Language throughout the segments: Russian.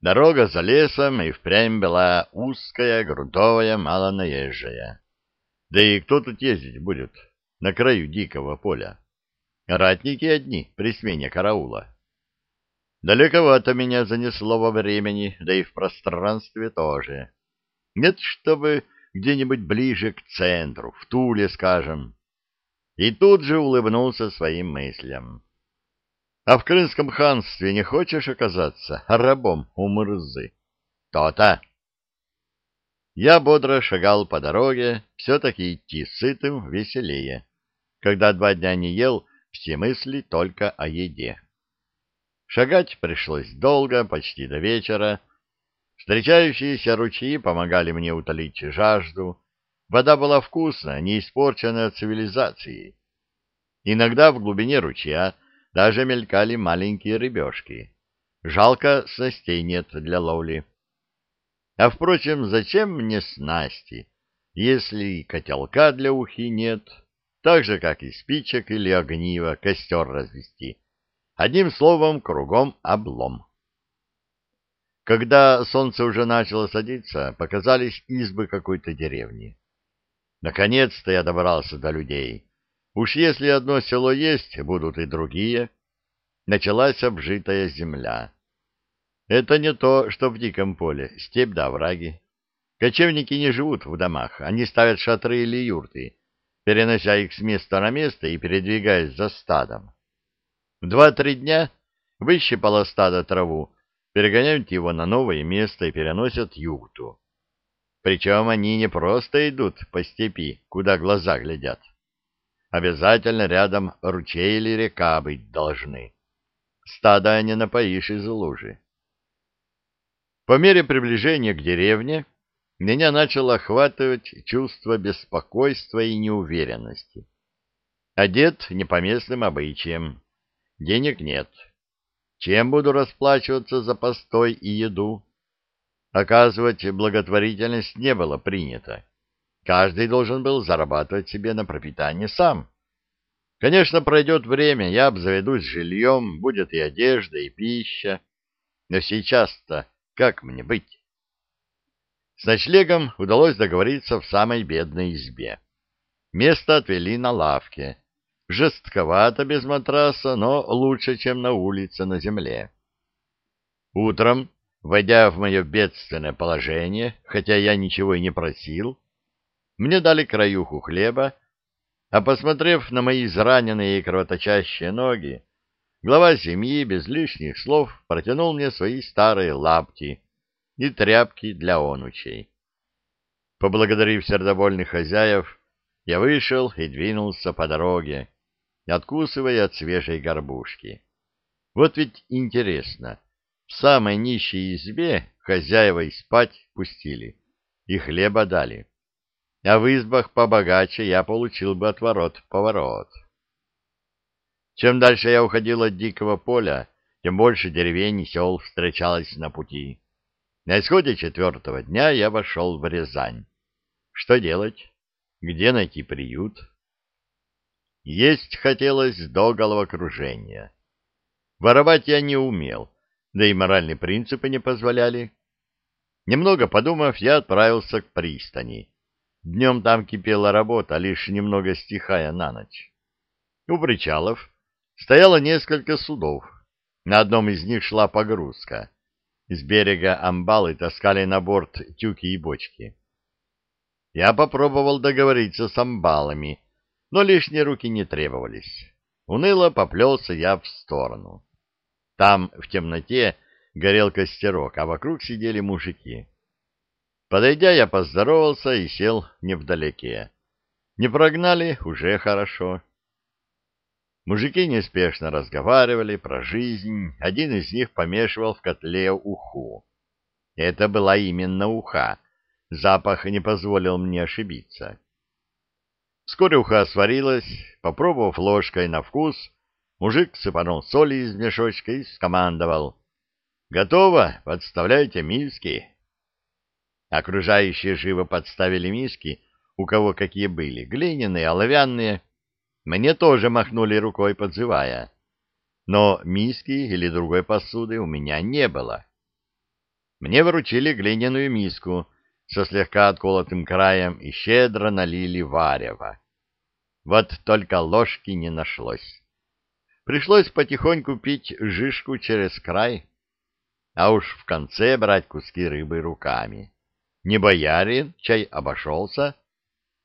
Дорога за лесом и впрямь была узкая, грунтовая, малонаезжая. Да и кто тут ездить будет на краю дикого поля? Ратники одни при смене караула. Далековато меня занесло во времени, да и в пространстве тоже. Нет, чтобы где-нибудь ближе к центру, в Туле, скажем. И тут же улыбнулся своим мыслям. А в Крымском ханстве не хочешь оказаться рабом у Мурзы? То-то. Я бодро шагал по дороге, все-таки идти сытым веселее. Когда два дня не ел, все мысли только о еде. Шагать пришлось долго, почти до вечера. Встречающиеся ручьи помогали мне утолить жажду. Вода была вкусная, не испорченная цивилизацией. Иногда в глубине ручья даже мелькали маленькие рыбешки. Жалко, снастей нет для ловли. А, впрочем, зачем мне снасти, если котелка для ухи нет, так же, как и спичек или огнива, костер развести? Одним словом, кругом облом. Когда солнце уже начало садиться, показались избы какой-то деревни. Наконец-то я добрался до людей. Уж если одно село есть, будут и другие. Началась обжитая земля. Это не то, что в диком поле, степь да враги. Кочевники не живут в домах, они ставят шатры или юрты, перенося их с места на место и передвигаясь за стадом. В два-три дня выщипало стадо траву, перегоняют его на новое место и переносят юрту. Причем они не просто идут по степи, куда глаза глядят обязательно рядом ручей или река быть должны. Стадо не напоишь из лужи. По мере приближения к деревне меня начало охватывать чувство беспокойства и неуверенности. Одет не по местным обычаям, денег нет. Чем буду расплачиваться за постой и еду? Оказывать благотворительность не было принято. Каждый должен был зарабатывать себе на пропитание сам. Конечно, пройдет время, я обзаведусь жильем, будет и одежда, и пища. Но сейчас-то как мне быть? С ночлегом удалось договориться в самой бедной избе. Место отвели на лавке. Жестковато без матраса, но лучше, чем на улице на земле. Утром, войдя в мое бедственное положение, хотя я ничего и не просил, мне дали краюху хлеба, а посмотрев на мои израненные и кровоточащие ноги, глава семьи без лишних слов протянул мне свои старые лапти и тряпки для онучей. Поблагодарив сердобольных хозяев, я вышел и двинулся по дороге, откусывая от свежей горбушки. Вот ведь интересно, в самой нищей избе хозяева и спать пустили, и хлеба дали а в избах побогаче я получил бы отворот-поворот. Чем дальше я уходил от дикого поля, тем больше деревень и сел встречалось на пути. На исходе четвертого дня я вошел в Рязань. Что делать? Где найти приют? Есть хотелось до головокружения. Воровать я не умел, да и моральные принципы не позволяли. Немного подумав, я отправился к пристани Днем там кипела работа, лишь немного стихая на ночь. У причалов стояло несколько судов. На одном из них шла погрузка. С берега амбалы таскали на борт тюки и бочки. Я попробовал договориться с амбалами, но лишние руки не требовались. Уныло поплелся я в сторону. Там, в темноте, горел костерок, а вокруг сидели мужики. Подойдя, я поздоровался и сел невдалеке. Не прогнали — уже хорошо. Мужики неспешно разговаривали про жизнь, один из них помешивал в котле уху. Это была именно уха, запах не позволил мне ошибиться. Вскоре уха сварилась, попробовав ложкой на вкус, мужик сыпанул соли из мешочка и скомандовал. «Готово, подставляйте миски». Окружающие живо подставили миски, у кого какие были, глиняные, оловянные. Мне тоже махнули рукой, подзывая. Но миски или другой посуды у меня не было. Мне вручили глиняную миску со слегка отколотым краем и щедро налили варево. Вот только ложки не нашлось. Пришлось потихоньку пить жишку через край, а уж в конце брать куски рыбы руками. Не боярин, чай обошелся,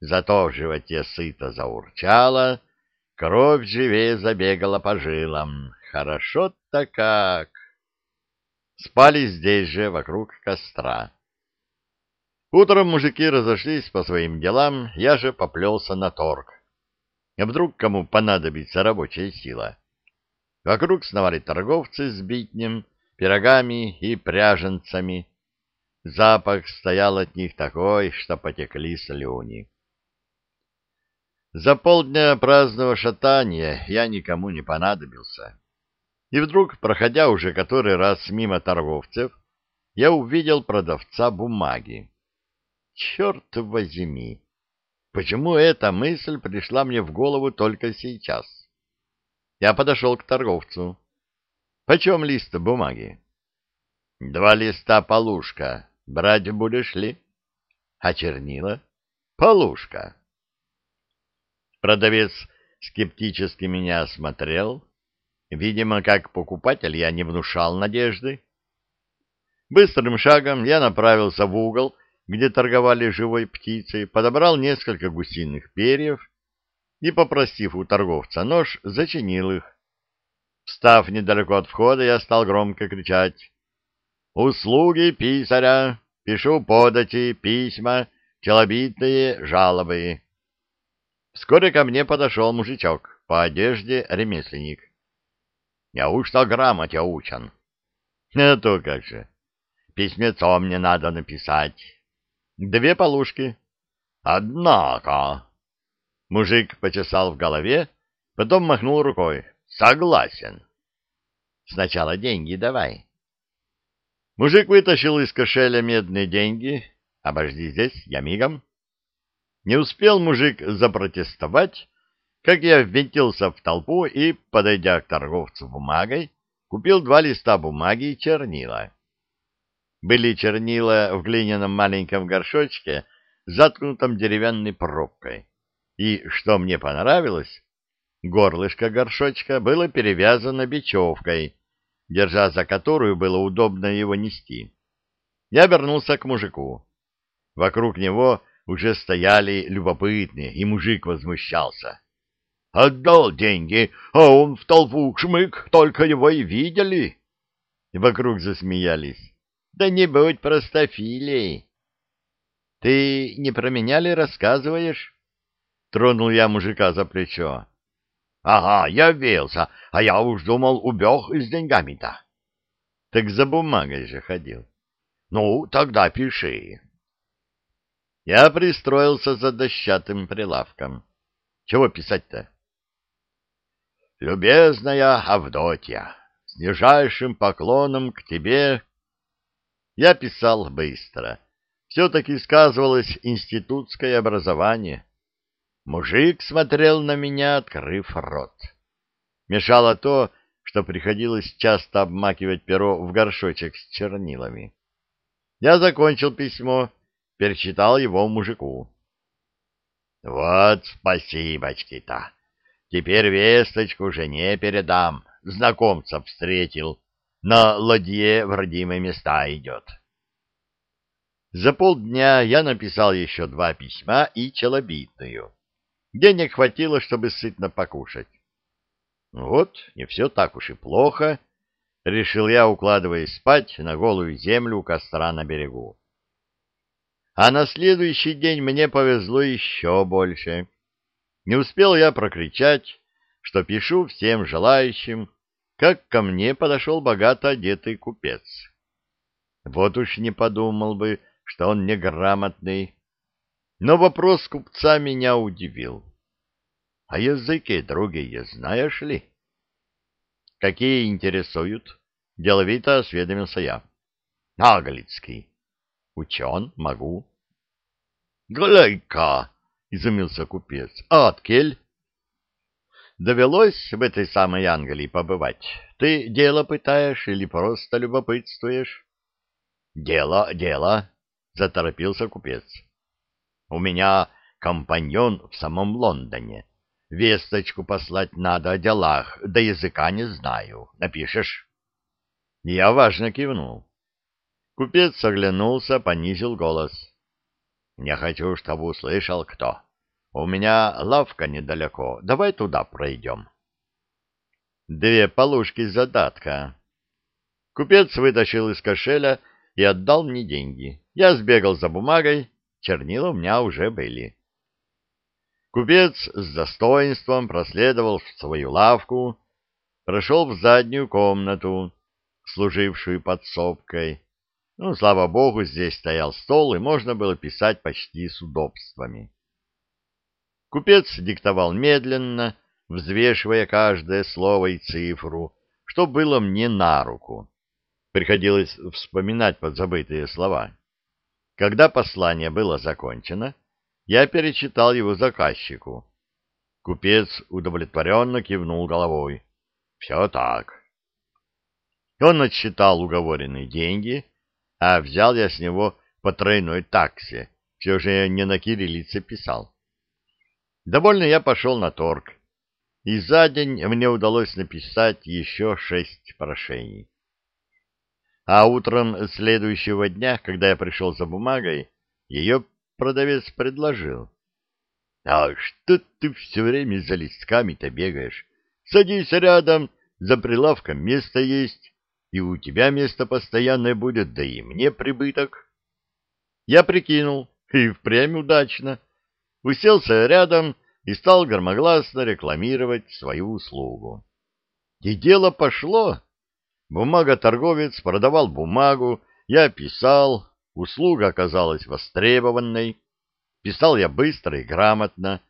зато в животе сыто заурчало, кровь живее забегала по жилам. Хорошо-то как! Спали здесь же, вокруг костра. Утром мужики разошлись по своим делам, я же поплелся на торг. А вдруг кому понадобится рабочая сила? Вокруг сновали торговцы с битнем, пирогами и пряженцами. Запах стоял от них такой, что потекли слюни. За полдня праздного шатания я никому не понадобился. И вдруг, проходя уже который раз мимо торговцев, я увидел продавца бумаги. Черт возьми! Почему эта мысль пришла мне в голову только сейчас? Я подошел к торговцу. Почем лист бумаги? Два листа полушка. Брать будешь ли? А чернила? Полушка. Продавец скептически меня осмотрел. Видимо, как покупатель я не внушал надежды. Быстрым шагом я направился в угол, где торговали живой птицей, подобрал несколько гусиных перьев и, попросив у торговца нож, зачинил их. Встав недалеко от входа, я стал громко кричать. «Услуги писаря! Пишу подати, письма, челобитные жалобы!» Вскоре ко мне подошел мужичок, по одежде ремесленник. «Неужто грамоте учен?» «А то как же! Письмецо мне надо написать. Две полушки». «Однако...» Мужик почесал в голове, потом махнул рукой. Согласен. Сначала деньги давай. Мужик вытащил из кошеля медные деньги. Обожди здесь, я мигом. Не успел мужик запротестовать, как я ввинтился в толпу и, подойдя к торговцу бумагой, купил два листа бумаги и чернила. Были чернила в глиняном маленьком горшочке, заткнутом деревянной пробкой и, что мне понравилось, горлышко горшочка было перевязано бечевкой, держа за которую было удобно его нести. Я вернулся к мужику. Вокруг него уже стояли любопытные, и мужик возмущался. «Отдал деньги, а он в толпу шмык, только его и видели!» Вокруг засмеялись. «Да не будь простофилей!» «Ты не про меня ли рассказываешь?» Тронул я мужика за плечо. — Ага, явился, а я уж думал, убег с деньгами-то. — Так за бумагой же ходил. — Ну, тогда пиши. Я пристроился за дощатым прилавком. Чего писать-то? — Любезная Авдотья, с нижайшим поклоном к тебе... Я писал быстро. Все-таки сказывалось институтское образование. Мужик смотрел на меня, открыв рот. Мешало то, что приходилось часто обмакивать перо в горшочек с чернилами. Я закончил письмо, перечитал его мужику. — Вот спасибочки-то. Теперь весточку жене передам. Знакомца встретил. На ладье в родимые места идет. За полдня я написал еще два письма и челобитную. Денег хватило, чтобы сытно покушать. Вот, не все так уж и плохо, — решил я, укладываясь спать на голую землю у костра на берегу. А на следующий день мне повезло еще больше. Не успел я прокричать, что пишу всем желающим, как ко мне подошел богато одетый купец. Вот уж не подумал бы, что он неграмотный, но вопрос купца меня удивил. — А языки другие знаешь ли? — Какие интересуют? — деловито осведомился я. — Наглицкий. — Учен, могу. — Глядь-ка! — изумился купец. — А откель? — Довелось в этой самой Англии побывать. Ты дело пытаешь или просто любопытствуешь? — Дело, дело, заторопился купец. У меня компаньон в самом Лондоне. Весточку послать надо о делах, да языка не знаю. Напишешь? Я важно кивнул. Купец оглянулся, понизил голос. Не хочу, чтобы услышал кто. У меня лавка недалеко. Давай туда пройдем. Две полушки задатка. Купец вытащил из кошеля и отдал мне деньги. Я сбегал за бумагой, чернила у меня уже были. Купец с достоинством проследовал в свою лавку, прошел в заднюю комнату, служившую подсобкой. Ну, слава богу, здесь стоял стол, и можно было писать почти с удобствами. Купец диктовал медленно, взвешивая каждое слово и цифру, что было мне на руку. Приходилось вспоминать подзабытые слова. Когда послание было закончено, я перечитал его заказчику. Купец удовлетворенно кивнул головой. Все так. Он отсчитал уговоренные деньги, а взял я с него по тройной таксе, все же не на кириллице писал. Довольно я пошел на торг, и за день мне удалось написать еще шесть прошений. А утром следующего дня, когда я пришел за бумагой, ее продавец предложил. — А что ты все время за листками-то бегаешь? Садись рядом, за прилавком место есть, и у тебя место постоянное будет, да и мне прибыток. Я прикинул, и впрямь удачно. Уселся рядом и стал громогласно рекламировать свою услугу. И дело пошло. Бумаготорговец продавал бумагу, я писал, услуга оказалась востребованной, писал я быстро и грамотно,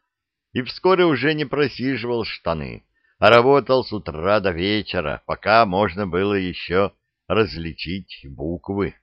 и вскоре уже не просиживал штаны, а работал с утра до вечера, пока можно было еще различить буквы.